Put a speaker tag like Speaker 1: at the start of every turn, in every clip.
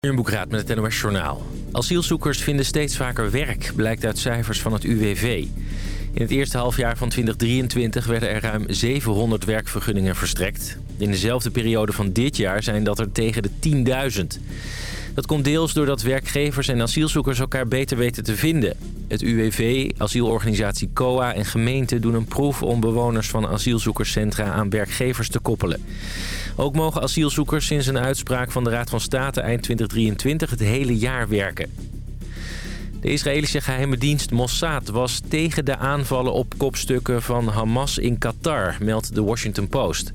Speaker 1: Boekraad met het NOS Journaal. Asielzoekers vinden steeds vaker werk, blijkt uit cijfers van het UWV. In het eerste halfjaar van 2023 werden er ruim 700 werkvergunningen verstrekt. In dezelfde periode van dit jaar zijn dat er tegen de 10.000. Dat komt deels doordat werkgevers en asielzoekers elkaar beter weten te vinden. Het UWV, asielorganisatie COA en gemeenten doen een proef om bewoners van asielzoekerscentra aan werkgevers te koppelen. Ook mogen asielzoekers sinds een uitspraak van de Raad van State eind 2023 het hele jaar werken. De Israëlische geheime dienst Mossad was tegen de aanvallen op kopstukken van Hamas in Qatar, meldt de Washington Post.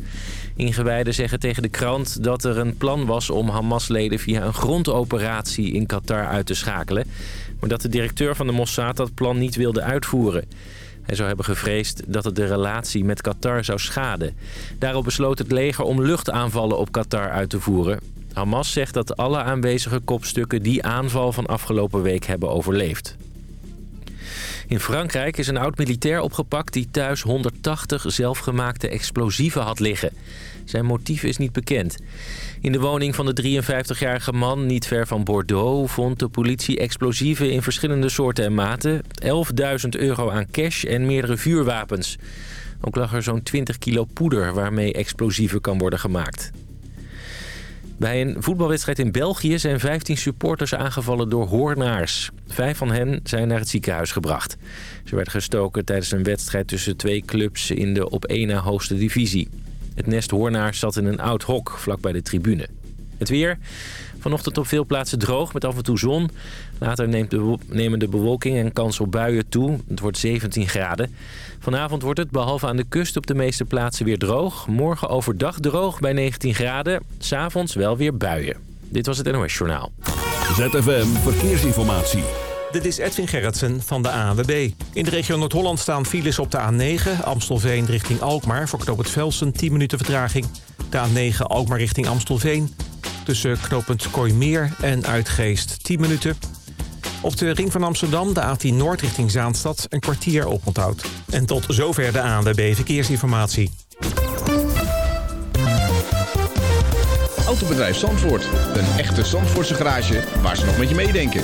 Speaker 1: Ingewijden zeggen tegen de krant dat er een plan was om Hamas-leden via een grondoperatie in Qatar uit te schakelen. Maar dat de directeur van de Mossad dat plan niet wilde uitvoeren. Hij zou hebben gevreesd dat het de relatie met Qatar zou schaden. Daarop besloot het leger om luchtaanvallen op Qatar uit te voeren. Hamas zegt dat alle aanwezige kopstukken die aanval van afgelopen week hebben overleefd. In Frankrijk is een oud-militair opgepakt die thuis 180 zelfgemaakte explosieven had liggen. Zijn motief is niet bekend. In de woning van de 53-jarige man, niet ver van Bordeaux... vond de politie explosieven in verschillende soorten en maten... 11.000 euro aan cash en meerdere vuurwapens. Ook lag er zo'n 20 kilo poeder waarmee explosieven kan worden gemaakt. Bij een voetbalwedstrijd in België zijn 15 supporters aangevallen door hoornaars. Vijf van hen zijn naar het ziekenhuis gebracht. Ze werden gestoken tijdens een wedstrijd tussen twee clubs in de op één na hoogste divisie. Het nest hoornaars zat in een oud hok vlakbij de tribune. Het weer. Vanochtend op veel plaatsen droog met af en toe zon. Later neemt de, nemen de bewolking en kans op buien toe. Het wordt 17 graden. Vanavond wordt het, behalve aan de kust, op de meeste plaatsen weer droog. Morgen overdag droog bij 19 graden. S'avonds wel weer buien. Dit was het NOS Journaal.
Speaker 2: ZFM Verkeersinformatie.
Speaker 3: Dit is Edwin Gerritsen van de ANWB. In de regio Noord-Holland staan files op de A9... Amstelveen richting Alkmaar voor knooppunt Velsen 10 minuten vertraging. De A9 Alkmaar richting Amstelveen. Tussen knooppunt Kooimeer en Uitgeest 10 minuten. Op de ring van Amsterdam, de A10 Noord richting Zaanstad, een kwartier oponthoud. En tot zover de ANWB Verkeersinformatie.
Speaker 4: Autobedrijf Zandvoort. Een echte Zandvoortse garage waar ze nog met je meedenken.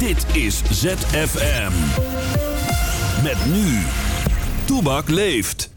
Speaker 2: Dit is ZFM. Met nu. Toebak leeft.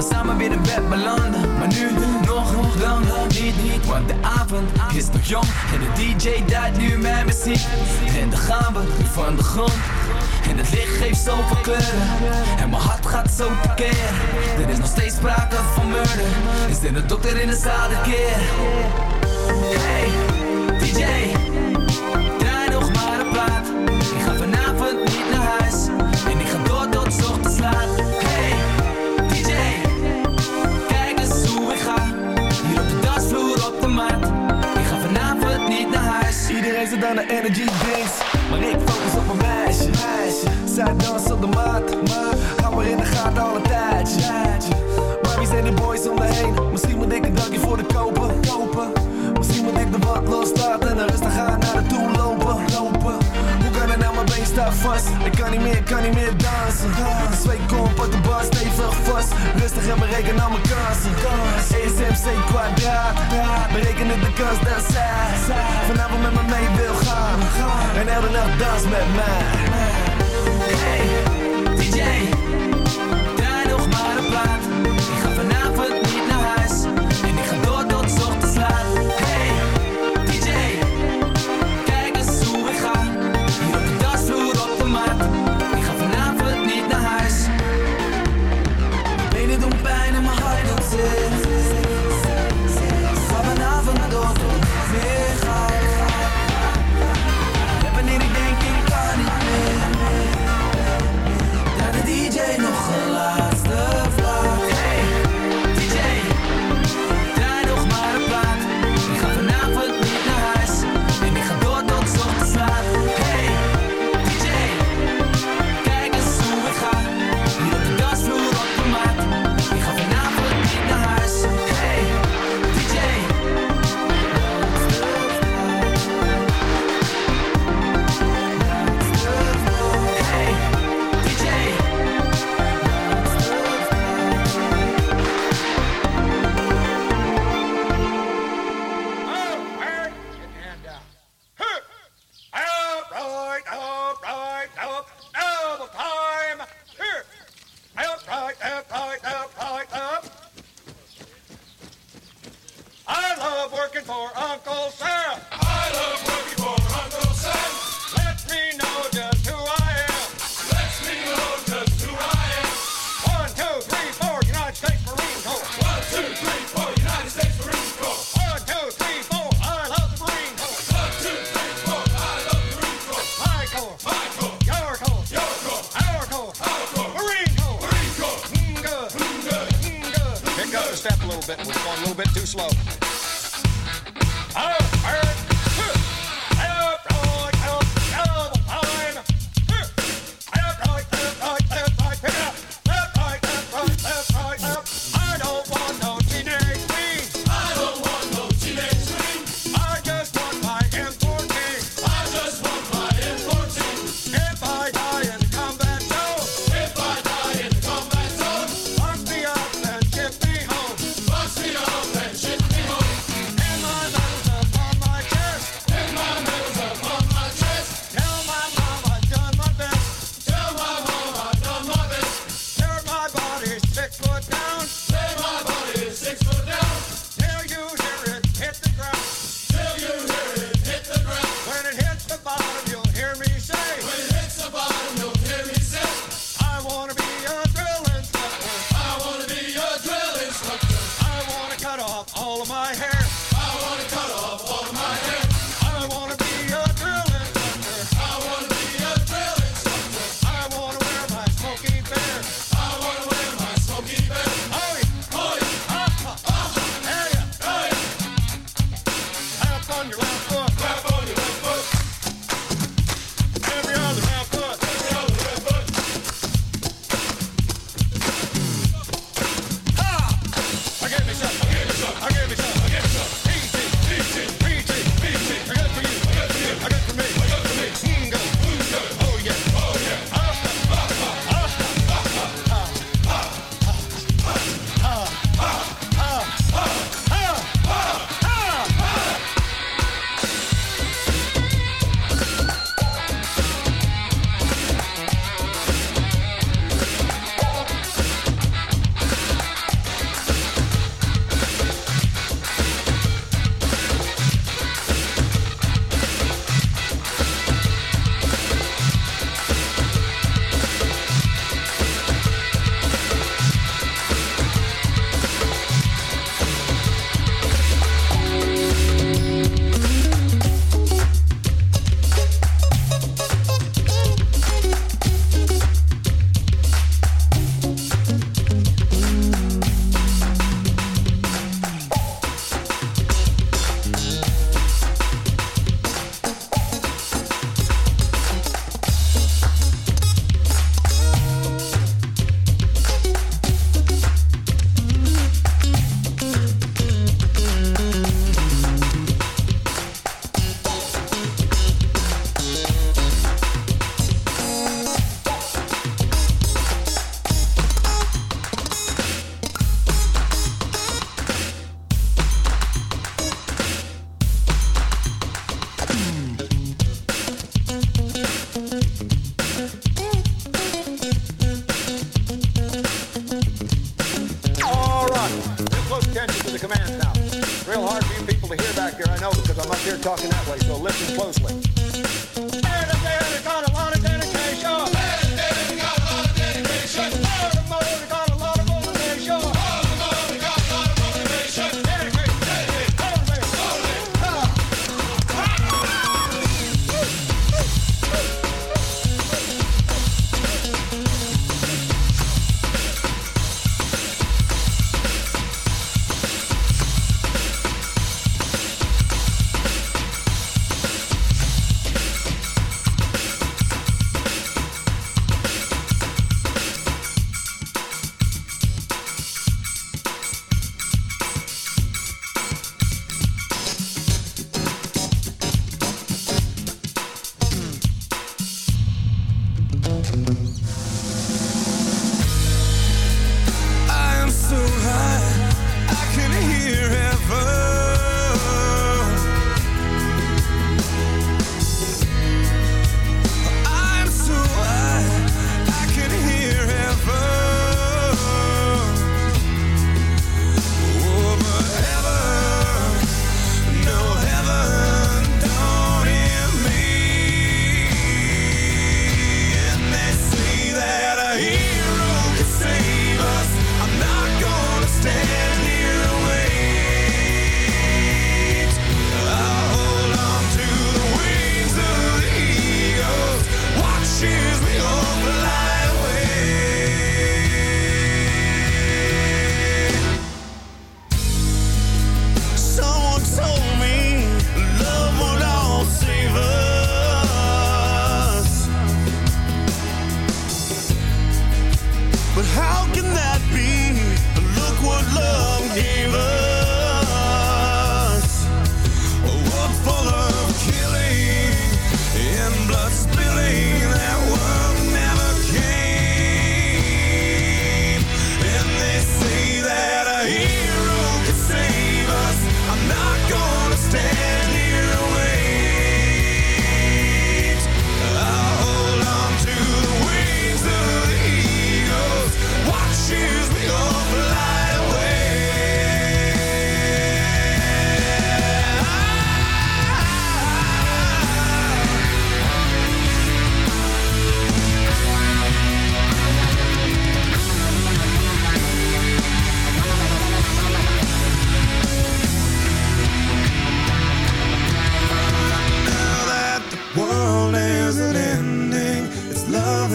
Speaker 5: we samen
Speaker 6: weer in bed belanden. Maar nu nog, nog langer,
Speaker 5: niet, niet. Want de avond is nog jong. En
Speaker 6: de DJ
Speaker 5: duidt nu
Speaker 6: mijn muziek.
Speaker 5: En dan
Speaker 6: gaan we
Speaker 5: van de
Speaker 6: grond. En
Speaker 5: het licht
Speaker 6: geeft zoveel
Speaker 5: kleuren En
Speaker 6: mijn hart gaat zo verkeer. Er is nog steeds sprake van murder Is dit een dokter in de zaal de keer? Hey, DJ Draai nog maar een plaat Ik ga vanavond niet naar huis dan de energy drinks Maar ik focus op mijn meisje, meisje.
Speaker 5: Zij dansen op de maat, maar
Speaker 6: Hou maar in de gaten
Speaker 5: al een tijdje, tijdje. Maar
Speaker 6: wie zijn die
Speaker 5: boys
Speaker 6: om me heen? Misschien
Speaker 5: moet ik een dankje voor de
Speaker 6: kopen, Misschien moet ik de wat loslaten
Speaker 5: En rustig gaan naar de toe lopen
Speaker 6: sta vast. Ik kan niet meer,
Speaker 5: ik kan niet meer dansen. Twee
Speaker 6: kom op de bar stevig vast. Rustig
Speaker 5: en bereken al mijn kansen. ESMC kwadraat.
Speaker 6: Berekenen de kans dat zij vanavond met me mee wil gaan. En elke nacht dans met mij.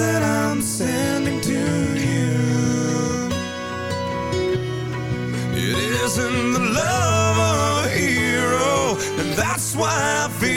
Speaker 6: that
Speaker 7: I'm sending to you. It isn't the love of a hero, and that's why I feel.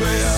Speaker 7: way.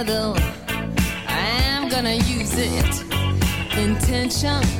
Speaker 8: another. I am gonna use it.
Speaker 9: Intention.